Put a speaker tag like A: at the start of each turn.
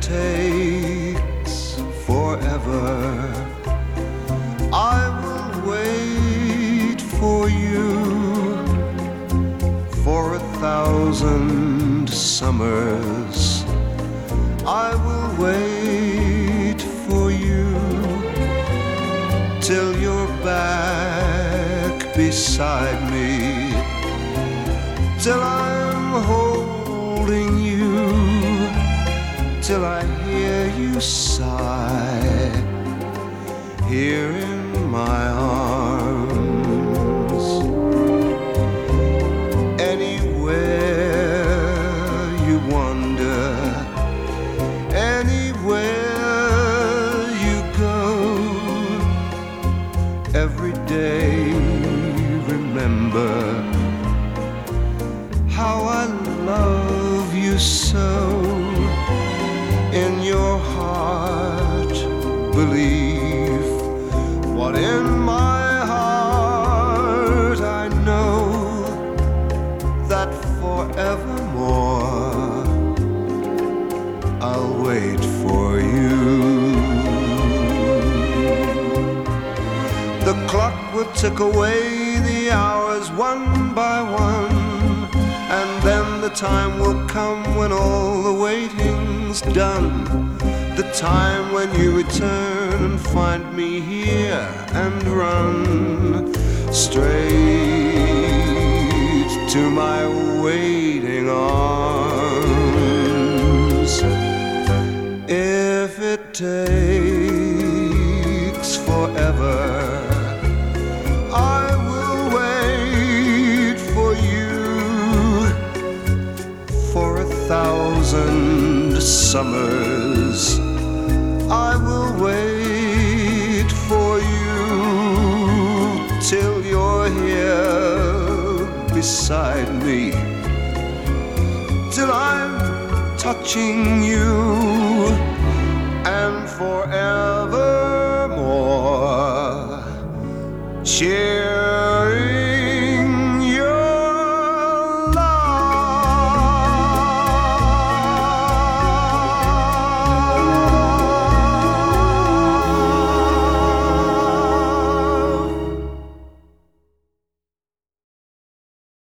A: takes forever. I will wait for you for a thousand summers. I will wait for you till you're back beside me. Till I till I hear you sigh here in my arms. Anywhere you wander, anywhere you go, every day remember how I love you so. Heart, believe what in my heart I know that forevermore I'll wait for you. The clock will tick away the hours one by one, and then the time will come when all the waiting's done. The time when you return and find me here and run straight to my waiting arms. If it takes forever, summers. I will wait for you till you're here beside me, till I'm touching you and forevermore.